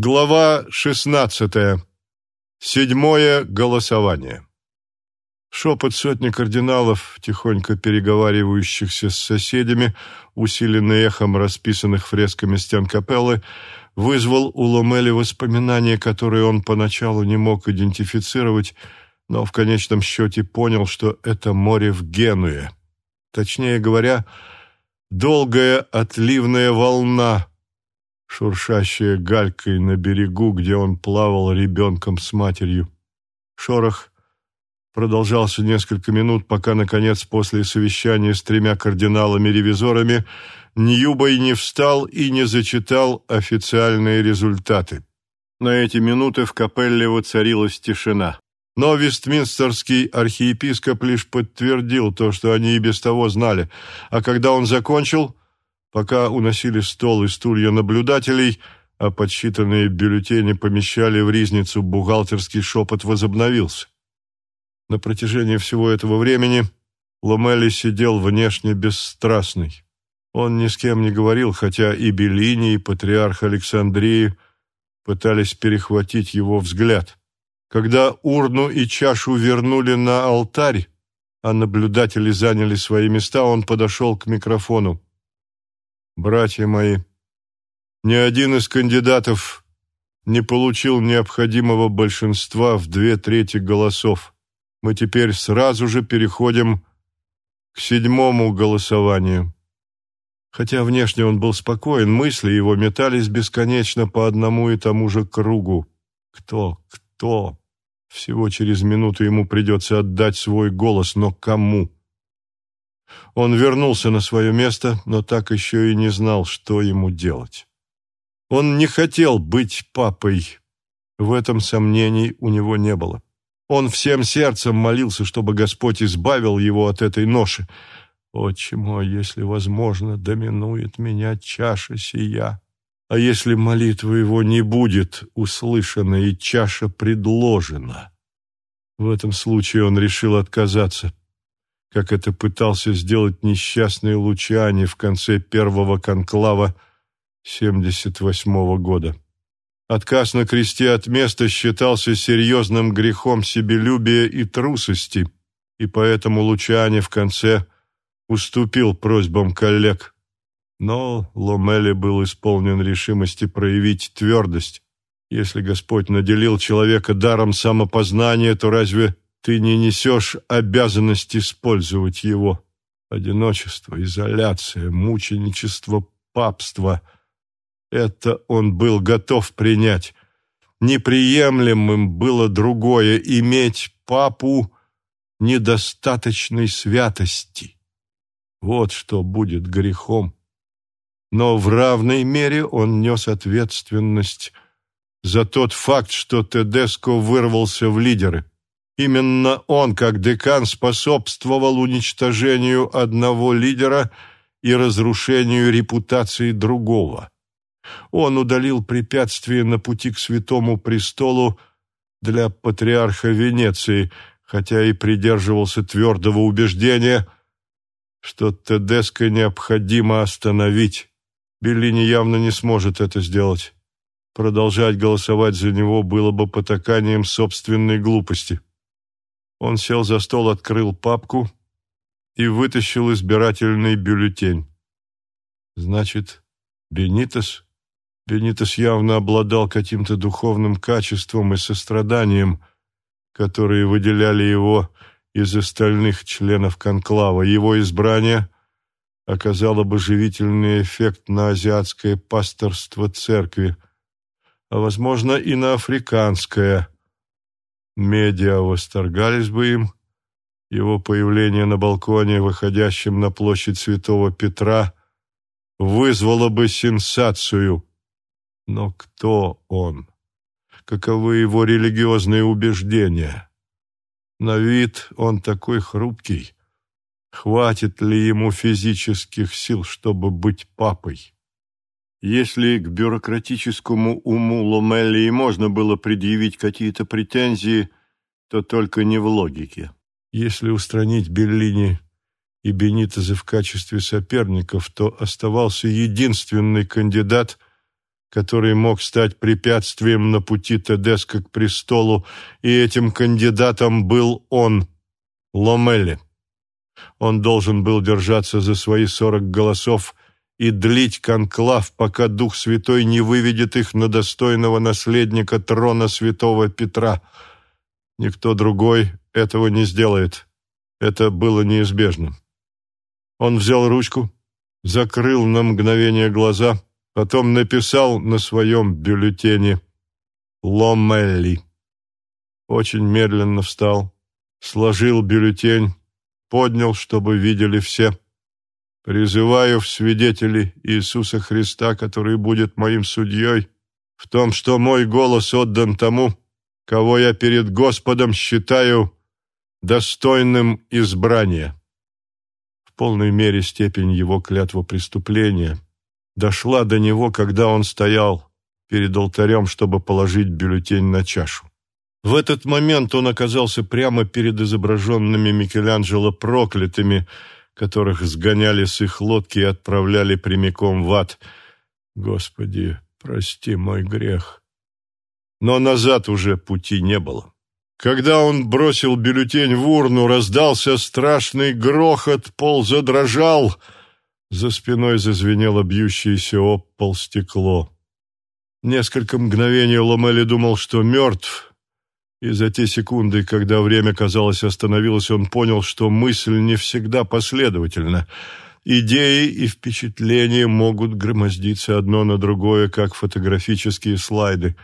Глава 16. Седьмое голосование. Шепот сотни кардиналов, тихонько переговаривающихся с соседями, усиленный эхом расписанных фресками стен капеллы, вызвал у Ломели воспоминания, которые он поначалу не мог идентифицировать, но в конечном счете понял, что это море в Генуе. Точнее говоря, долгая отливная волна, шуршащая галькой на берегу, где он плавал ребенком с матерью. Шорох продолжался несколько минут, пока, наконец, после совещания с тремя кардиналами-ревизорами Ньюбой не встал и не зачитал официальные результаты. На эти минуты в капелле воцарилась тишина. Но вестминстерский архиепископ лишь подтвердил то, что они и без того знали, а когда он закончил, Пока уносили стол и стулья наблюдателей, а подсчитанные бюллетени помещали в ризницу, бухгалтерский шепот возобновился. На протяжении всего этого времени Ломели сидел внешне бесстрастный. Он ни с кем не говорил, хотя и Беллини, и патриарх Александрии пытались перехватить его взгляд. Когда урну и чашу вернули на алтарь, а наблюдатели заняли свои места, он подошел к микрофону братья мои, ни один из кандидатов не получил необходимого большинства в две трети голосов. Мы теперь сразу же переходим к седьмому голосованию. Хотя внешне он был спокоен, мысли его метались бесконечно по одному и тому же кругу. Кто? Кто? Всего через минуту ему придется отдать свой голос, но кому? Он вернулся на свое место, но так еще и не знал, что ему делать. Он не хотел быть папой. В этом сомнений у него не было. Он всем сердцем молился, чтобы Господь избавил его от этой ноши. «Отче мой, если возможно, доминует меня чаша сия. А если молитва его не будет услышана и чаша предложена?» В этом случае он решил отказаться как это пытался сделать несчастный Лучани в конце первого конклава 78 -го года. Отказ на кресте от места считался серьезным грехом себелюбия и трусости, и поэтому Лучани в конце уступил просьбам коллег. Но Ломели был исполнен решимости проявить твердость. Если Господь наделил человека даром самопознания, то разве ты не несешь обязанность использовать его. Одиночество, изоляция, мученичество, папство — это он был готов принять. Неприемлемым было другое — иметь папу недостаточной святости. Вот что будет грехом. Но в равной мере он нес ответственность за тот факт, что Тедеско вырвался в лидеры. Именно он, как декан, способствовал уничтожению одного лидера и разрушению репутации другого. Он удалил препятствие на пути к святому престолу для патриарха Венеции, хотя и придерживался твердого убеждения, что Тедеско необходимо остановить. Беллини явно не сможет это сделать. Продолжать голосовать за него было бы потаканием собственной глупости. Он сел за стол, открыл папку и вытащил избирательный бюллетень. Значит, Бенитос? Бенитос явно обладал каким-то духовным качеством и состраданием, которые выделяли его из остальных членов конклава. Его избрание оказало бы живительный эффект на азиатское пасторство церкви, а, возможно, и на африканское – Медиа восторгались бы им. Его появление на балконе, выходящем на площадь Святого Петра, вызвало бы сенсацию. Но кто он? Каковы его религиозные убеждения? На вид он такой хрупкий. Хватит ли ему физических сил, чтобы быть папой? Если к бюрократическому уму Ломелли можно было предъявить какие-то претензии, то только не в логике. Если устранить Беллини и Бенитоза в качестве соперников, то оставался единственный кандидат, который мог стать препятствием на пути Тедеско к престолу, и этим кандидатом был он, Ломелли. Он должен был держаться за свои сорок голосов и длить конклав, пока Дух Святой не выведет их на достойного наследника трона святого Петра. Никто другой этого не сделает. Это было неизбежно. Он взял ручку, закрыл на мгновение глаза, потом написал на своем бюллетене «Ломелли». Очень медленно встал, сложил бюллетень, поднял, чтобы видели все. Призываю в свидетели Иисуса Христа, который будет моим судьей, в том, что мой голос отдан тому, кого я перед Господом считаю достойным избрания. В полной мере степень его клятва преступления дошла до него, когда он стоял перед алтарем, чтобы положить бюллетень на чашу. В этот момент он оказался прямо перед изображенными Микеланджело проклятыми, которых сгоняли с их лодки и отправляли прямиком в ад. Господи, прости мой грех. Но назад уже пути не было. Когда он бросил бюллетень в урну, раздался страшный грохот, пол задрожал, за спиной зазвенело бьющееся об пол стекло. Несколько мгновений Ломели думал, что мертв, и за те секунды, когда время, казалось, остановилось, он понял, что мысль не всегда последовательна. Идеи и впечатления могут громоздиться одно на другое, как фотографические слайды.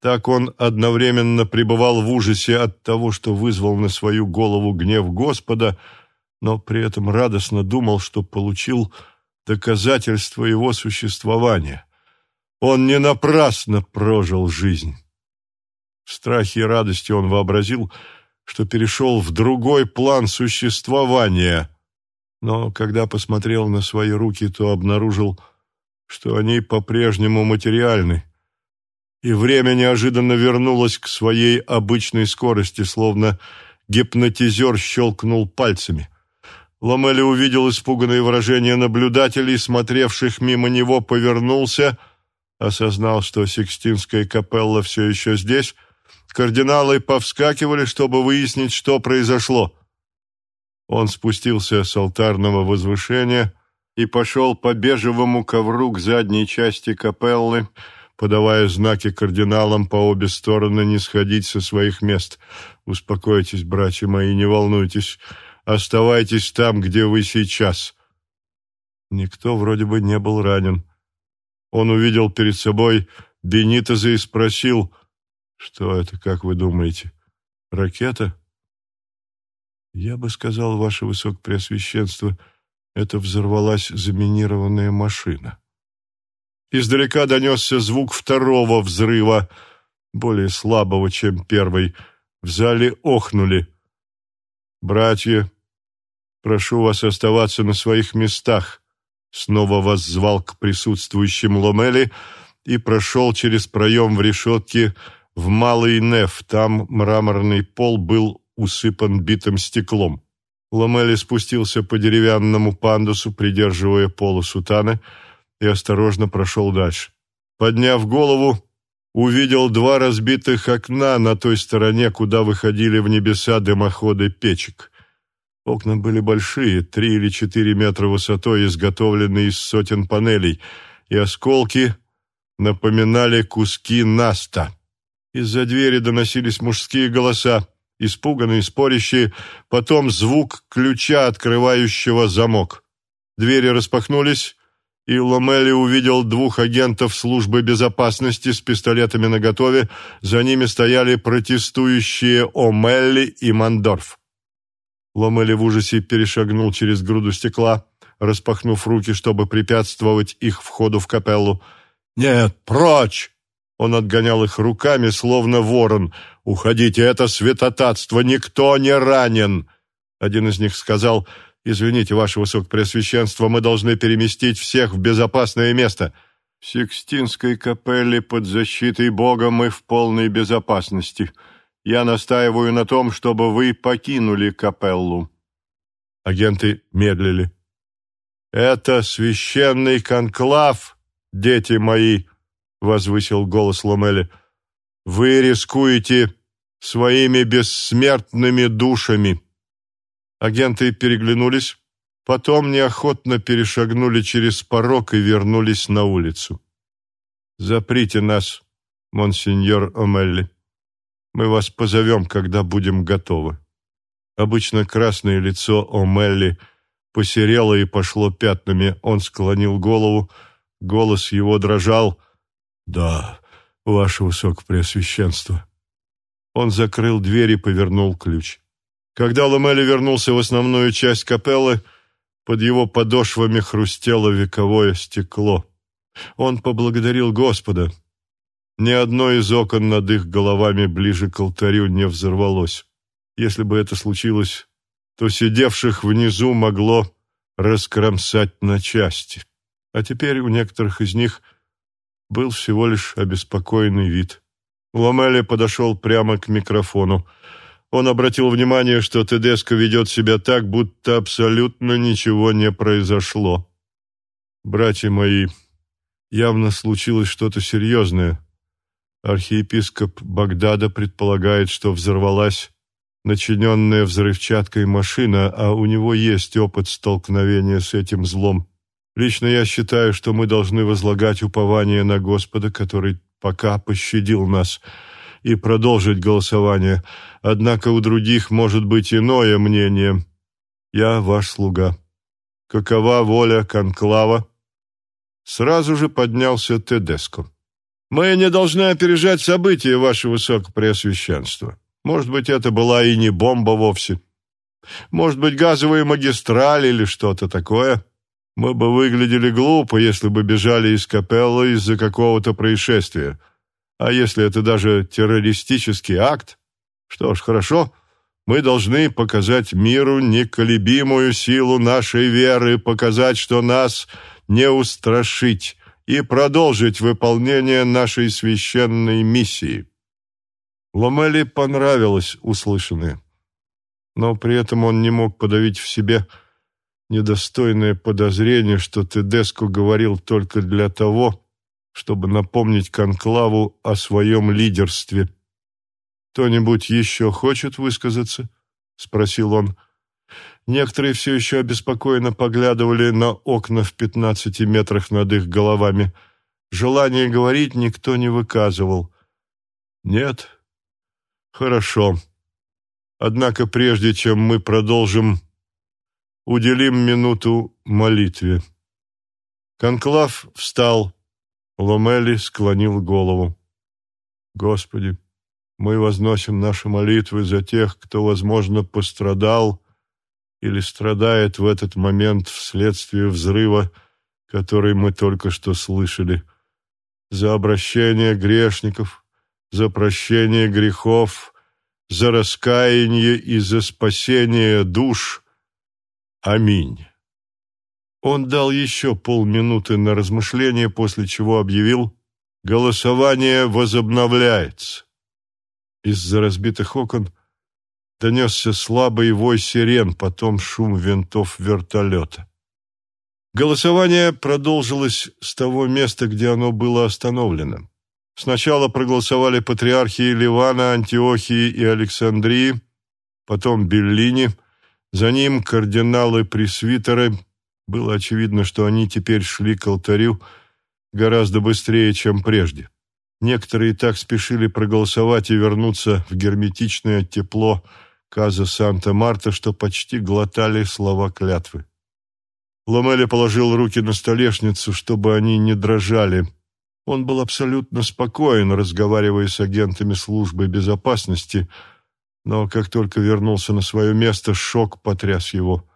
Так он одновременно пребывал в ужасе от того, что вызвал на свою голову гнев Господа, но при этом радостно думал, что получил доказательство его существования. Он не напрасно прожил жизнь. В страхе и радости он вообразил, что перешел в другой план существования, но когда посмотрел на свои руки, то обнаружил, что они по-прежнему материальны, и время неожиданно вернулось к своей обычной скорости, словно гипнотизер щелкнул пальцами. Ламели увидел испуганное выражение наблюдателей, смотревших мимо него, повернулся, осознал, что Сикстинская капелла все еще здесь, Кардиналы повскакивали, чтобы выяснить, что произошло. Он спустился с алтарного возвышения и пошел по бежевому ковру к задней части капеллы, подавая знаки кардиналам по обе стороны не сходить со своих мест. «Успокойтесь, братья мои, не волнуйтесь. Оставайтесь там, где вы сейчас». Никто вроде бы не был ранен. Он увидел перед собой Бенитоза и спросил, что это, как вы думаете, ракета? Я бы сказал, ваше высокопреосвященство, это взорвалась заминированная машина. Издалека донесся звук второго взрыва, более слабого, чем первый. В зале охнули. «Братья, прошу вас оставаться на своих местах», снова воззвал к присутствующим Ломели и прошел через проем в решетке, в Малый Неф. Там мраморный пол был усыпан битым стеклом. Ламели спустился по деревянному пандусу, придерживая полу сутаны, и осторожно прошел дальше. Подняв голову, увидел два разбитых окна на той стороне, куда выходили в небеса дымоходы печек. Окна были большие, три или четыре метра высотой, изготовленные из сотен панелей, и осколки напоминали куски наста. Из-за двери доносились мужские голоса, испуганные, спорящие, потом звук ключа, открывающего замок. Двери распахнулись, и Ломели увидел двух агентов службы безопасности с пистолетами наготове, за ними стояли протестующие О'Мелли и Мандорф. Ломели в ужасе перешагнул через груду стекла, распахнув руки, чтобы препятствовать их входу в капеллу. «Нет, прочь!» Он отгонял их руками, словно ворон. «Уходите, это святотатство, никто не ранен!» Один из них сказал, «Извините, ваше высокопреосвященство, мы должны переместить всех в безопасное место. В Сикстинской капелле под защитой Бога мы в полной безопасности. Я настаиваю на том, чтобы вы покинули капеллу». Агенты медлили. «Это священный конклав, дети мои», — возвысил голос Ломели. «Вы рискуете своими бессмертными душами». Агенты переглянулись, потом неохотно перешагнули через порог и вернулись на улицу. «Заприте нас, монсеньор Омелли. Мы вас позовем, когда будем готовы». Обычно красное лицо Омелли посерело и пошло пятнами. Он склонил голову, голос его дрожал. «Да, ваше высокопреосвященство». Он закрыл дверь и повернул ключ. Когда Ламели вернулся в основную часть капеллы, под его подошвами хрустело вековое стекло. Он поблагодарил Господа. Ни одно из окон над их головами ближе к алтарю не взорвалось. Если бы это случилось, то сидевших внизу могло раскромсать на части. А теперь у некоторых из них был всего лишь обеспокоенный вид. Ламелли подошел прямо к микрофону. Он обратил внимание, что Тедеско ведет себя так, будто абсолютно ничего не произошло. «Братья мои, явно случилось что-то серьезное. Архиепископ Багдада предполагает, что взорвалась начиненная взрывчаткой машина, а у него есть опыт столкновения с этим злом. Лично я считаю, что мы должны возлагать упование на Господа, который пока пощадил нас, и продолжить голосование. Однако у других может быть иное мнение. Я ваш слуга. Какова воля конклава? Сразу же поднялся Тедеско. Мы не должны опережать события, ваше высокопреосвященство. Может быть, это была и не бомба вовсе. Может быть, газовые магистрали или что-то такое. Мы бы выглядели глупо, если бы бежали из капеллы из-за какого-то происшествия. А если это даже террористический акт? Что ж, хорошо. Мы должны показать миру неколебимую силу нашей веры, показать, что нас не устрашить, и продолжить выполнение нашей священной миссии. Ломели понравилось услышанное, но при этом он не мог подавить в себе недостойное подозрение, что Тедеско говорил только для того, чтобы напомнить Конклаву о своем лидерстве. «Кто-нибудь еще хочет высказаться?» — спросил он. Некоторые все еще обеспокоенно поглядывали на окна в пятнадцати метрах над их головами. Желание говорить никто не выказывал. «Нет, Хорошо. Однако прежде чем мы продолжим, уделим минуту молитве. Конклав встал. Ломели склонил голову. Господи, мы возносим наши молитвы за тех, кто, возможно, пострадал или страдает в этот момент вследствие взрыва, который мы только что слышали, за обращение грешников, за прощение грехов, за раскаяние и за спасение душ. Аминь. Он дал еще полминуты на размышление, после чего объявил «Голосование возобновляется». Из-за разбитых окон донесся слабый вой сирен, потом шум винтов вертолета. Голосование продолжилось с того места, где оно было остановлено. Сначала проголосовали патриархи Ливана, Антиохии и Александрии, потом Беллини, за ним кардиналы-пресвитеры. Было очевидно, что они теперь шли к алтарю гораздо быстрее, чем прежде. Некоторые так спешили проголосовать и вернуться в герметичное тепло Каза Санта-Марта, что почти глотали слова клятвы. Ломели положил руки на столешницу, чтобы они не дрожали – он был абсолютно спокоен, разговаривая с агентами службы безопасности, но как только вернулся на свое место, шок потряс его.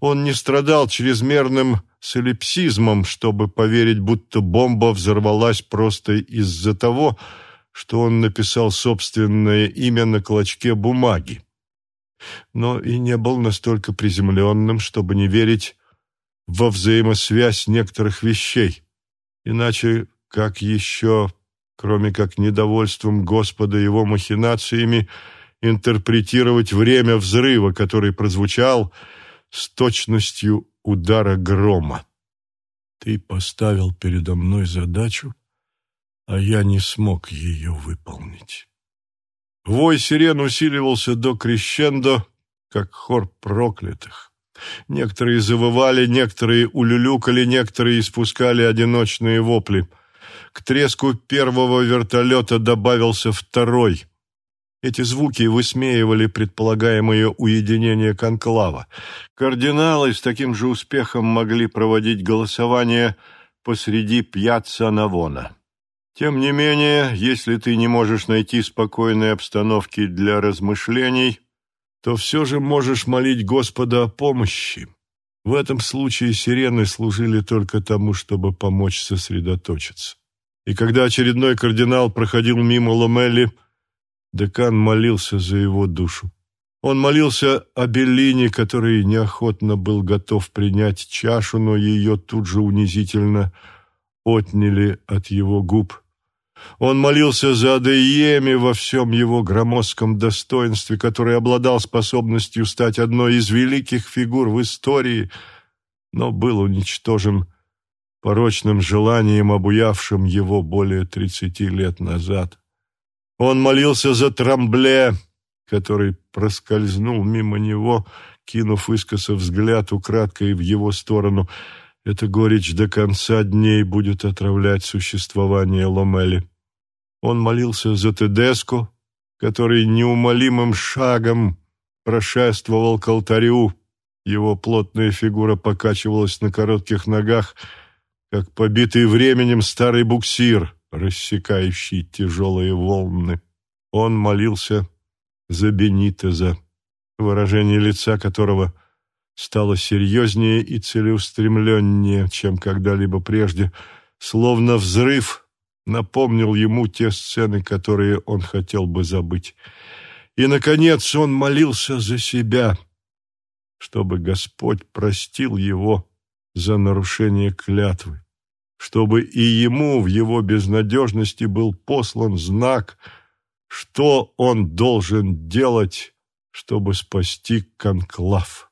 Он не страдал чрезмерным солипсизмом, чтобы поверить, будто бомба взорвалась просто из-за того, что он написал собственное имя на клочке бумаги. Но и не был настолько приземленным, чтобы не верить во взаимосвязь некоторых вещей. Иначе как еще, кроме как недовольством Господа его махинациями, интерпретировать время взрыва, который прозвучал с точностью удара грома? Ты поставил передо мной задачу а я не смог ее выполнить. Вой сирен усиливался до крещендо, как хор проклятых. Некоторые завывали, некоторые улюлюкали, некоторые испускали одиночные вопли. К треску первого вертолета добавился второй. Эти звуки высмеивали предполагаемое уединение конклава. Кардиналы с таким же успехом могли проводить голосование посреди пьяца Навона. Тем не менее, если ты не можешь найти спокойной обстановки для размышлений, то все же можешь молить Господа о помощи. В этом случае сирены служили только тому, чтобы помочь сосредоточиться. И когда очередной кардинал проходил мимо Ломелли, декан молился за его душу. Он молился о Беллине, который неохотно был готов принять чашу, но ее тут же унизительно отняли от его губ. Он молился за Адееми во всем его громоздком достоинстве, который обладал способностью стать одной из великих фигур в истории, но был уничтожен порочным желанием, обуявшим его более тридцати лет назад. Он молился за Трамбле, который проскользнул мимо него, кинув искоса взгляд украдкой в его сторону — эта горечь до конца дней будет отравлять существование Ломели. Он молился за Тедеско, который неумолимым шагом прошествовал к алтарю. Его плотная фигура покачивалась на коротких ногах, как побитый временем старый буксир, рассекающий тяжелые волны. Он молился за Бенитеза, выражение лица которого — стало серьезнее и целеустремленнее, чем когда-либо прежде, словно взрыв напомнил ему те сцены, которые он хотел бы забыть. И, наконец, он молился за себя, чтобы Господь простил его за нарушение клятвы, чтобы и ему в его безнадежности был послан знак, что он должен делать, чтобы спасти конклав.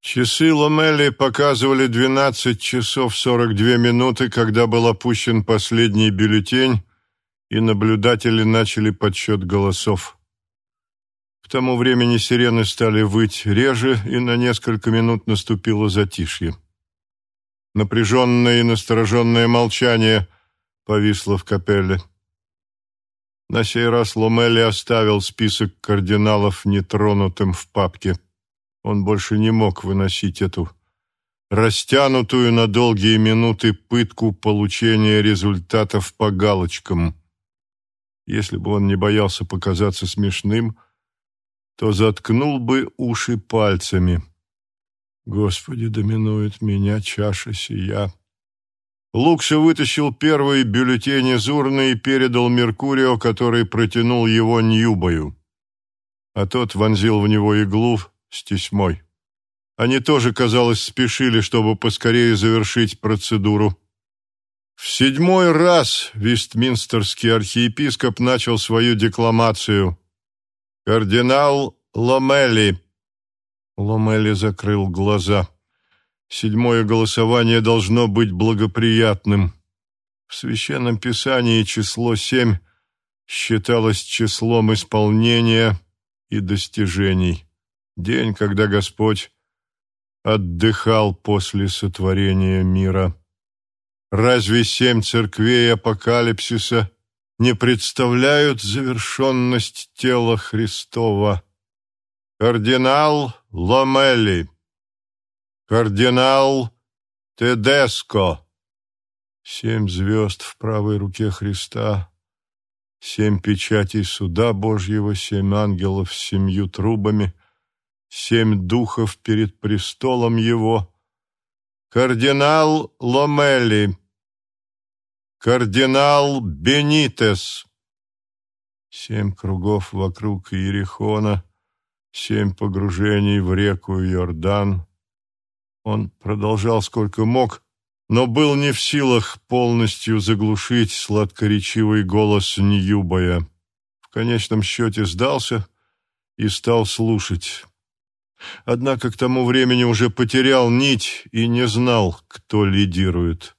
Часы Ломели показывали 12 часов 42 минуты, когда был опущен последний бюллетень, и наблюдатели начали подсчет голосов. К тому времени сирены стали выть реже, и на несколько минут наступило затишье. Напряженное и настороженное молчание повисло в капелле. На сей раз Ломели оставил список кардиналов нетронутым в папке. Он больше не мог выносить эту растянутую на долгие минуты пытку получения результатов по галочкам. Если бы он не боялся показаться смешным, то заткнул бы уши пальцами. Господи, доминует меня чаша сия. Лукша вытащил первый бюллетень из урны и передал Меркурио, который протянул его Ньюбою. А тот вонзил в него иглу, с тесьмой. Они тоже, казалось, спешили, чтобы поскорее завершить процедуру. В седьмой раз вестминстерский архиепископ начал свою декламацию. «Кардинал Ломели». Ломели закрыл глаза. Седьмое голосование должно быть благоприятным. В Священном Писании число семь считалось числом исполнения и достижений день, когда Господь отдыхал после сотворения мира. Разве семь церквей апокалипсиса не представляют завершенность тела Христова? Кардинал Ломелли, кардинал Тедеско, семь звезд в правой руке Христа, семь печатей суда Божьего, семь ангелов с семью трубами — семь духов перед престолом его, кардинал Ломели, кардинал Бенитес, семь кругов вокруг Иерихона, семь погружений в реку Иордан. Он продолжал сколько мог, но был не в силах полностью заглушить сладкоречивый голос Ньюбая. В конечном счете сдался и стал слушать. Однако к тому времени уже потерял нить и не знал, кто лидирует.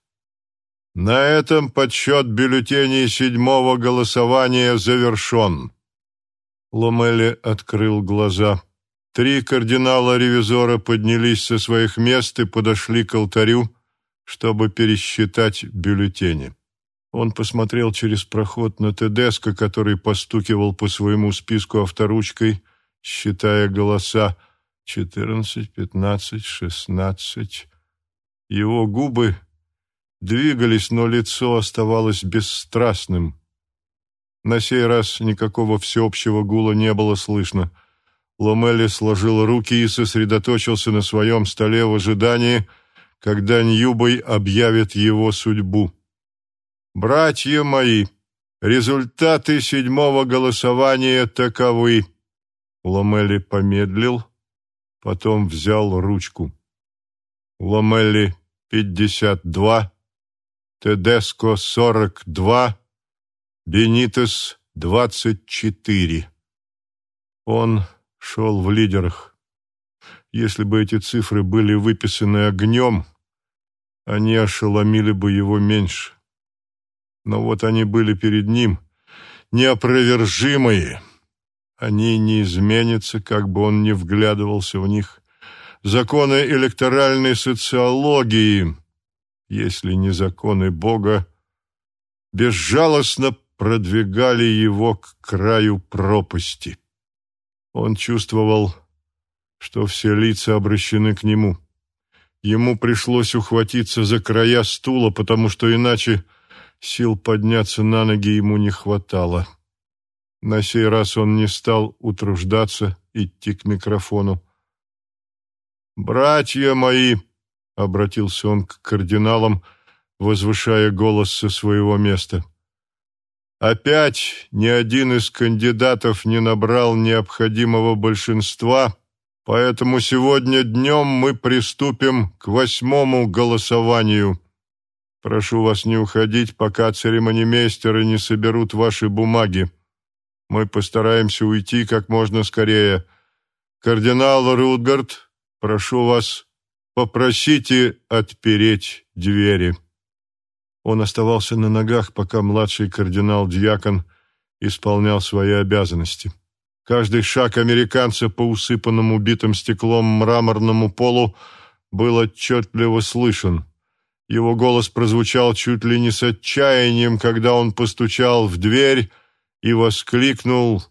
На этом подсчет бюллетеней седьмого голосования завершен. Ломели открыл глаза. Три кардинала-ревизора поднялись со своих мест и подошли к алтарю, чтобы пересчитать бюллетени. Он посмотрел через проход на Тедеско, который постукивал по своему списку авторучкой, считая голоса четырнадцать, пятнадцать, шестнадцать. Его губы двигались, но лицо оставалось бесстрастным. На сей раз никакого всеобщего гула не было слышно. Ломели сложил руки и сосредоточился на своем столе в ожидании, когда Ньюбой объявит его судьбу. «Братья мои, результаты седьмого голосования таковы». Ломели помедлил, потом взял ручку. Ломели пятьдесят два, Тедеско сорок два, Бенитес двадцать четыре. Он шел в лидерах. Если бы эти цифры были выписаны огнем, они ошеломили бы его меньше. Но вот они были перед ним, неопровержимые. Они не изменятся, как бы он ни вглядывался в них. Законы электоральной социологии, если не законы Бога, безжалостно продвигали его к краю пропасти. Он чувствовал, что все лица обращены к нему. Ему пришлось ухватиться за края стула, потому что иначе Сил подняться на ноги ему не хватало. На сей раз он не стал утруждаться идти к микрофону. «Братья мои!» — обратился он к кардиналам, возвышая голос со своего места. «Опять ни один из кандидатов не набрал необходимого большинства, поэтому сегодня днем мы приступим к восьмому голосованию». Прошу вас не уходить, пока церемонимейстеры не соберут ваши бумаги. Мы постараемся уйти как можно скорее. Кардинал Рутгард, прошу вас, попросите отпереть двери». Он оставался на ногах, пока младший кардинал-дьякон исполнял свои обязанности. Каждый шаг американца по усыпанному битым стеклом мраморному полу был отчетливо слышен. Его голос прозвучал чуть ли не с отчаянием, когда он постучал в дверь и воскликнул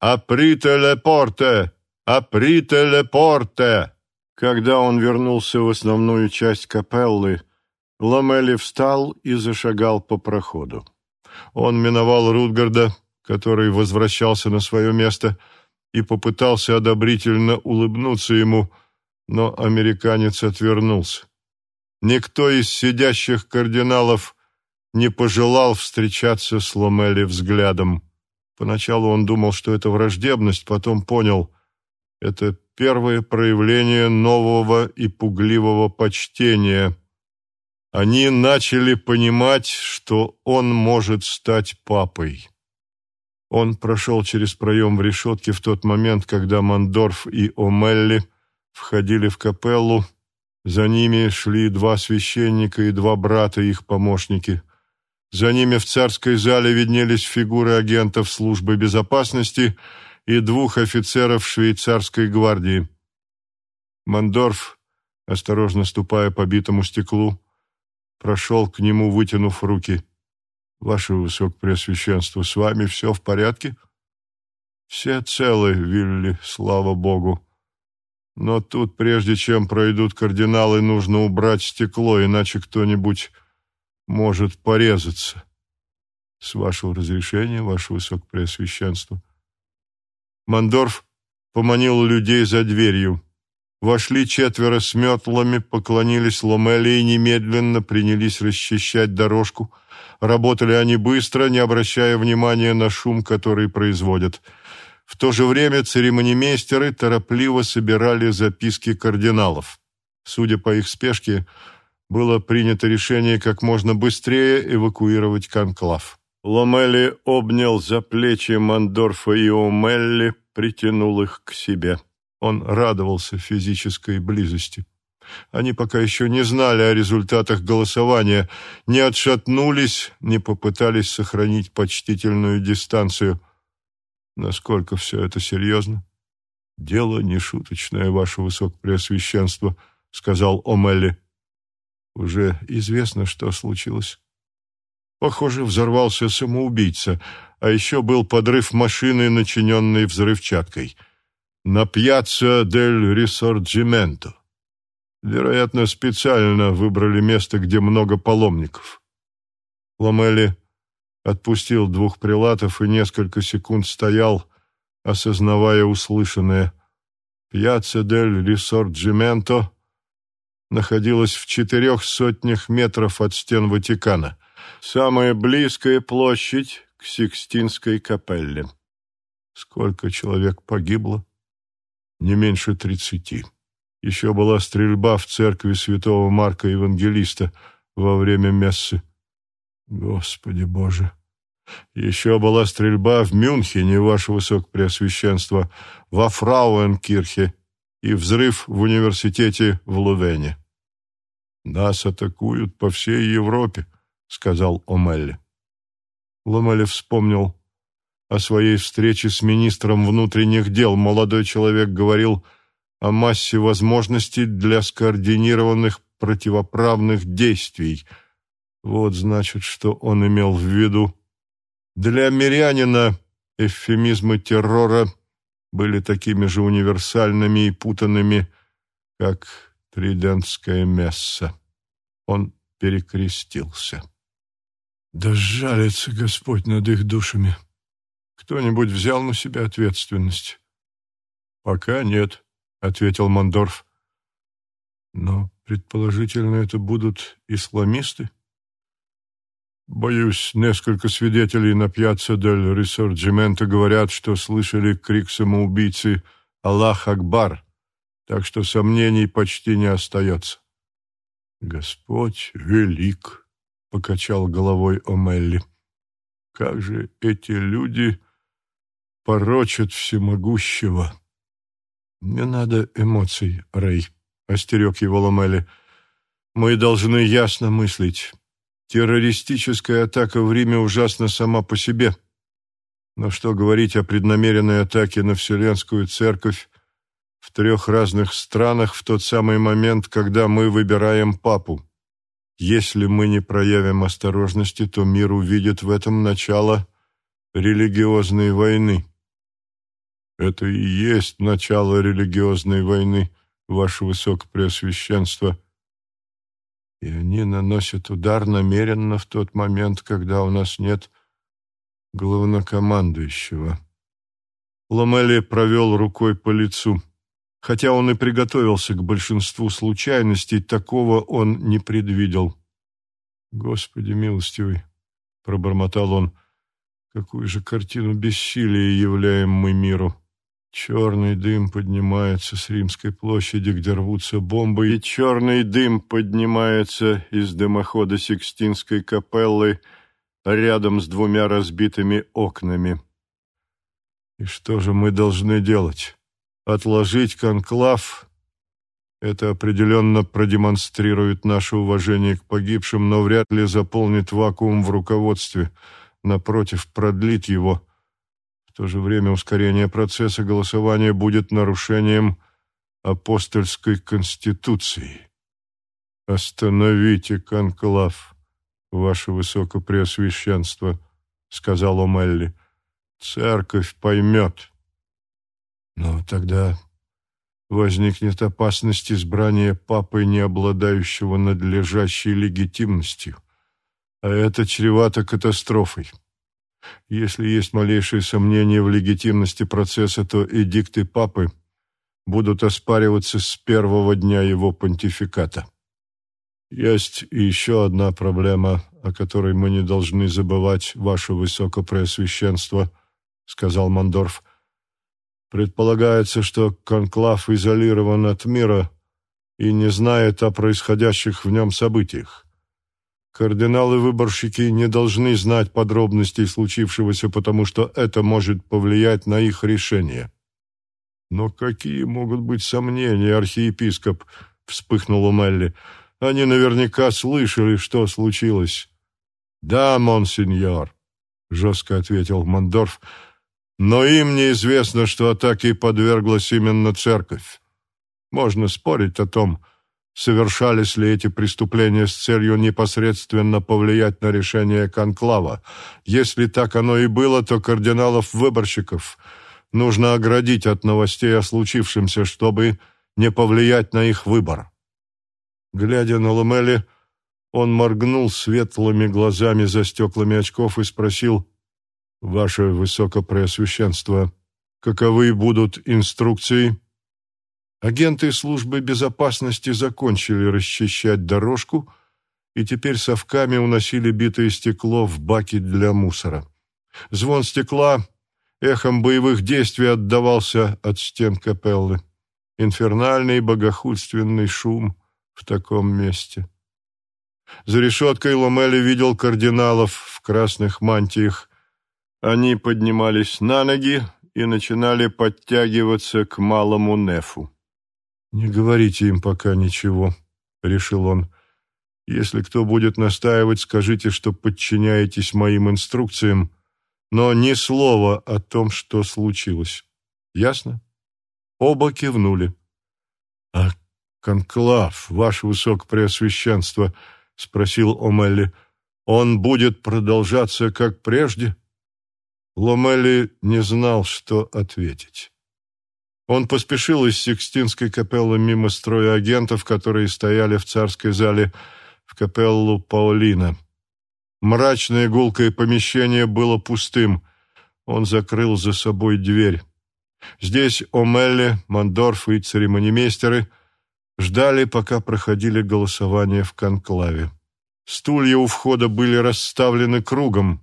«Априте ле порте! Априте ле порте!» Когда он вернулся в основную часть капеллы, Ламели встал и зашагал по проходу. Он миновал Рутгарда, который возвращался на свое место, и попытался одобрительно улыбнуться ему, но американец отвернулся. Никто из сидящих кардиналов не пожелал встречаться с Ломели взглядом. Поначалу он думал, что это враждебность, потом понял — это первое проявление нового и пугливого почтения. Они начали понимать, что он может стать папой. Он прошел через проем в решетке в тот момент, когда Мандорф и Омелли входили в капеллу, за ними шли два священника и два брата, их помощники. За ними в царской зале виднелись фигуры агентов службы безопасности и двух офицеров швейцарской гвардии. Мандорф, осторожно ступая по битому стеклу, прошел к нему, вытянув руки. «Ваше Высокопреосвященство, с вами все в порядке?» «Все целы, Вилли, слава Богу», но тут, прежде чем пройдут кардиналы, нужно убрать стекло, иначе кто-нибудь может порезаться. С вашего разрешения, ваше высокопреосвященство. Мандорф поманил людей за дверью. Вошли четверо с метлами, поклонились Ломеле и немедленно принялись расчищать дорожку. Работали они быстро, не обращая внимания на шум, который производят. В то же время церемонимейстеры торопливо собирали записки кардиналов. Судя по их спешке, было принято решение как можно быстрее эвакуировать конклав. Ломели обнял за плечи Мандорфа и Омелли, притянул их к себе. Он радовался физической близости. Они пока еще не знали о результатах голосования, не отшатнулись, не попытались сохранить почтительную дистанцию. Насколько все это серьезно? Дело не шуточное, ваше высокопреосвященство, сказал Омелли. Уже известно, что случилось. Похоже, взорвался самоубийца, а еще был подрыв машины, начиненной взрывчаткой. На пьяцца дель Рисорджименто. Вероятно, специально выбрали место, где много паломников. Ламели отпустил двух прилатов и несколько секунд стоял, осознавая услышанное. Пьяцца дель Рисорджименто находилась в четырех сотнях метров от стен Ватикана, самая близкая площадь к Сикстинской капелле. Сколько человек погибло? Не меньше тридцати. Еще была стрельба в церкви святого Марка Евангелиста во время мессы. Господи Боже! Еще была стрельба в Мюнхене, ваше высокопреосвященство, во Фрауенкирхе и взрыв в университете в Лувене. «Нас атакуют по всей Европе», — сказал Омелли. Ломелли вспомнил о своей встрече с министром внутренних дел. Молодой человек говорил о массе возможностей для скоординированных противоправных действий. Вот, значит, что он имел в виду. Для мирянина эвфемизмы террора были такими же универсальными и путанными, как тридентская месса. Он перекрестился. Да жалится Господь над их душами. Кто-нибудь взял на себя ответственность? Пока нет, ответил Мандорф. Но, предположительно, это будут исламисты? Боюсь, несколько свидетелей на пьяцца дель Рисорджимента говорят, что слышали крик самоубийцы «Аллах Акбар», так что сомнений почти не остается. Господь велик, — покачал головой Омелли. «Как же эти люди порочат всемогущего!» «Не надо эмоций, Рэй», — остерег его Ломели. «Мы должны ясно мыслить. Террористическая атака в Риме ужасна сама по себе. Но что говорить о преднамеренной атаке на Вселенскую Церковь в трех разных странах в тот самый момент, когда мы выбираем папу?» Если мы не проявим осторожности, то мир увидит в этом начало религиозной войны. Это и есть начало религиозной войны, ваше высокопреосвященство. И они наносят удар намеренно в тот момент, когда у нас нет главнокомандующего. Ламели провел рукой по лицу. Хотя он и приготовился к большинству случайностей, такого он не предвидел. «Господи милостивый!» — пробормотал он. «Какую же картину бессилия являем мы миру!» Черный дым поднимается с Римской площади, где рвутся бомбы, и черный дым поднимается из дымохода Сикстинской капеллы рядом с двумя разбитыми окнами. И что же мы должны делать? отложить конклав. Это определенно продемонстрирует наше уважение к погибшим, но вряд ли заполнит вакуум в руководстве. Напротив, продлит его. То же время ускорение процесса голосования будет нарушением апостольской конституции. «Остановите конклав, ваше высокопреосвященство», — сказал Омелли. «Церковь поймет». Но тогда возникнет опасность избрания папы, не обладающего надлежащей легитимностью, а это чревато катастрофой. Если есть малейшие сомнения в легитимности процесса, то эдикты папы будут оспариваться с первого дня его понтификата. Есть еще одна проблема, о которой мы не должны забывать, ваше высокопреосвященство, сказал Мандорф. Предполагается, что конклав изолирован от мира и не знает о происходящих в нем событиях. Кардиналы-выборщики не должны знать подробностей случившегося, потому что это может повлиять на их решение. Но какие могут быть сомнения, архиепископ, вспыхнула Мелли. «Они наверняка слышали, что случилось». «Да, монсеньор», — жестко ответил Мандорф, «но им неизвестно, что атаке подверглась именно церковь. Можно спорить о том, совершались ли эти преступления с целью непосредственно повлиять на решение конклава. Если так оно и было, то кардиналов-выборщиков нужно оградить от новостей о случившемся, чтобы не повлиять на их выбор. Глядя на Ламели, он моргнул светлыми глазами за стеклами очков и спросил, «Ваше Высокопреосвященство, каковы будут инструкции?» Агенты службы безопасности закончили расчищать дорожку и теперь совками уносили битое стекло в баки для мусора. Звон стекла эхом боевых действий отдавался от стен капеллы. Инфернальный богохульственный шум в таком месте. За решеткой Ломели видел кардиналов в красных мантиях. Они поднимались на ноги и начинали подтягиваться к малому нефу. «Не говорите им пока ничего», — решил он. «Если кто будет настаивать, скажите, что подчиняетесь моим инструкциям, но ни слова о том, что случилось. Ясно?» Оба кивнули. «А конклав, ваше высокопреосвященство?» — спросил Омелли. «Он будет продолжаться, как прежде?» Ломелли не знал, что ответить. Он поспешил из Сикстинской капеллы мимо строя агентов, которые стояли в царской зале в капеллу Паолина. Мрачное гулкое помещение было пустым. Он закрыл за собой дверь. Здесь Омелли, Мандорф и церемонимейстеры ждали, пока проходили голосования в конклаве. Стулья у входа были расставлены кругом.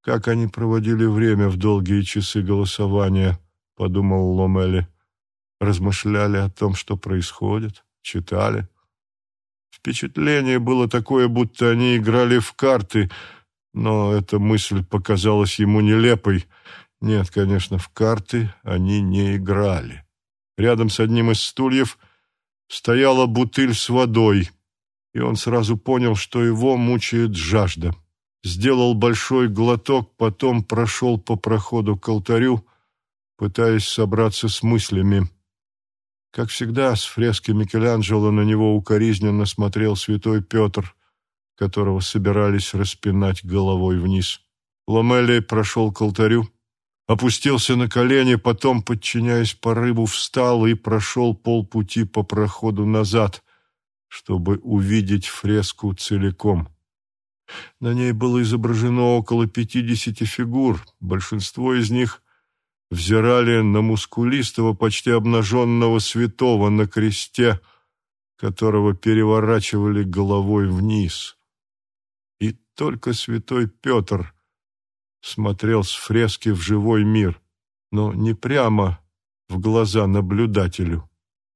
Как они проводили время в долгие часы голосования, подумал Ломели размышляли о том, что происходит, читали. Впечатление было такое, будто они играли в карты, но эта мысль показалась ему нелепой. Нет, конечно, в карты они не играли. Рядом с одним из стульев стояла бутыль с водой, и он сразу понял, что его мучает жажда. Сделал большой глоток, потом прошел по проходу к алтарю, пытаясь собраться с мыслями. Как всегда, с фрески Микеланджело на него укоризненно смотрел святой Петр, которого собирались распинать головой вниз. Ломелли прошел к алтарю, опустился на колени, потом, подчиняясь порыву, встал и прошел полпути по проходу назад, чтобы увидеть фреску целиком. На ней было изображено около пятидесяти фигур, большинство из них взирали на мускулистого, почти обнаженного святого на кресте, которого переворачивали головой вниз. И только святой Петр смотрел с фрески в живой мир, но не прямо в глаза наблюдателю.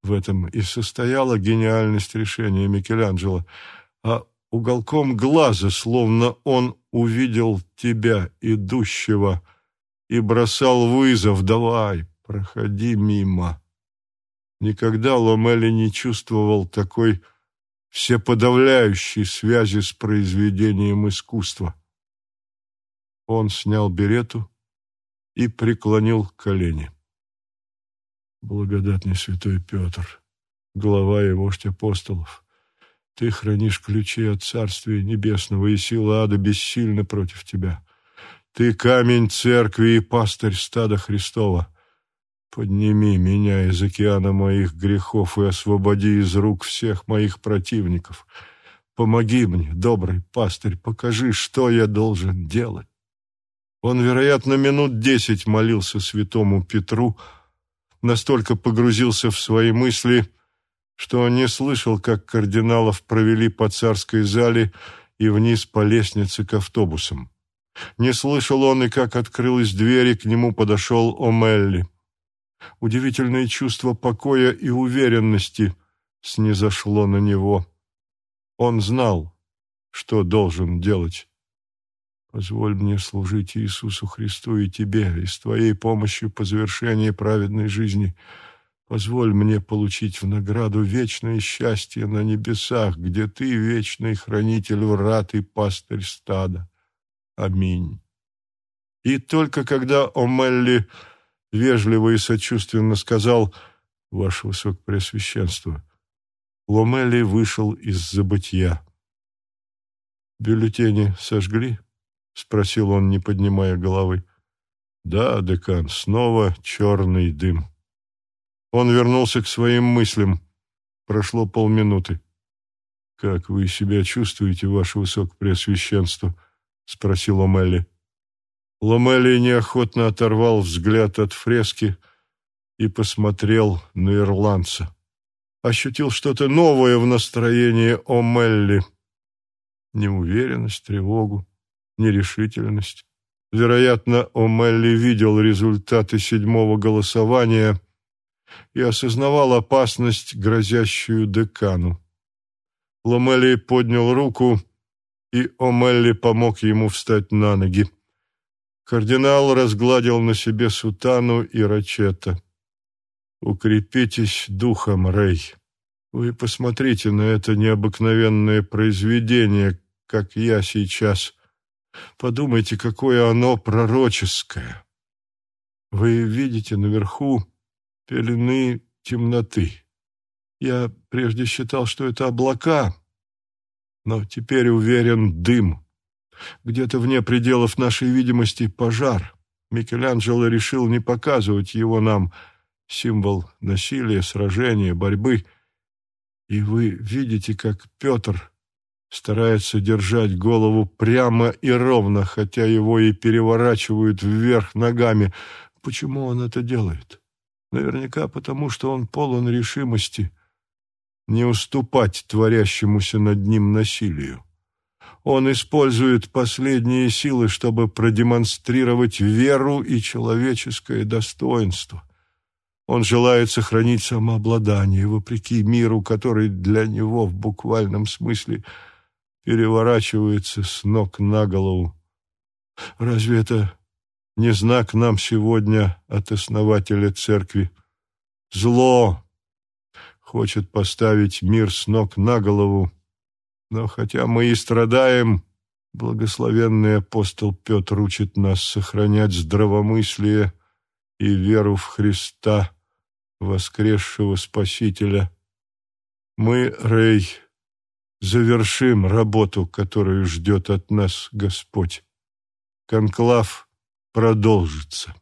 В этом и состояла гениальность решения Микеланджело, а уголком глаза, словно он увидел тебя, идущего, — и бросал вызов «давай, проходи мимо». Никогда Ломели не чувствовал такой всеподавляющей связи с произведением искусства. Он снял берету и преклонил колени. Благодатный святой Петр, глава и вождь апостолов, ты хранишь ключи от Царствия Небесного, и сила ада бессильна против тебя. Ты камень церкви и пастырь стада Христова. Подними меня из океана моих грехов и освободи из рук всех моих противников. Помоги мне, добрый пастырь, покажи, что я должен делать. Он, вероятно, минут десять молился святому Петру, настолько погрузился в свои мысли, что не слышал, как кардиналов провели по царской зале и вниз по лестнице к автобусам. Не слышал он и как открылась дверь, и к нему подошел Омелли. Удивительное чувство покоя и уверенности снизошло на него. Он знал, что должен делать. Позволь мне служить Иисусу Христу и Тебе, и с Твоей помощью по завершении праведной жизни Позволь мне получить в награду вечное счастье на небесах, где ты вечный хранитель врат и пастырь стада. Аминь. И только когда Омелли вежливо и сочувственно сказал «Ваше Высокопреосвященство», Ломелли вышел из забытья. «Бюллетени сожгли?» — спросил он, не поднимая головы. «Да, декан, снова черный дым». Он вернулся к своим мыслям. Прошло полминуты. «Как вы себя чувствуете, ваше высокопреосвященство?» — спросил Омелли. Ломелли неохотно оторвал взгляд от фрески и посмотрел на ирландца. Ощутил что-то новое в настроении Омелли. Неуверенность, тревогу, нерешительность. Вероятно, Омелли видел результаты седьмого голосования и осознавал опасность, грозящую декану. Ломелли поднял руку, и Омелли помог ему встать на ноги. Кардинал разгладил на себе сутану и рачета. «Укрепитесь духом, Рэй. Вы посмотрите на это необыкновенное произведение, как я сейчас. Подумайте, какое оно пророческое. Вы видите наверху пелены темноты. Я прежде считал, что это облака, но теперь уверен дым. Где-то вне пределов нашей видимости пожар. Микеланджело решил не показывать его нам, символ насилия, сражения, борьбы. И вы видите, как Петр старается держать голову прямо и ровно, хотя его и переворачивают вверх ногами. Почему он это делает? Наверняка потому, что он полон решимости не уступать творящемуся над ним насилию. Он использует последние силы, чтобы продемонстрировать веру и человеческое достоинство. Он желает сохранить самообладание, вопреки миру, который для него в буквальном смысле переворачивается с ног на голову. Разве это не знак нам сегодня от основателя церкви? Зло хочет поставить мир с ног на голову, но хотя мы и страдаем, благословенный апостол Петр учит нас сохранять здравомыслие и веру в Христа, воскресшего Спасителя. Мы, Рей, завершим работу, которую ждет от нас Господь. Конклав продолжится.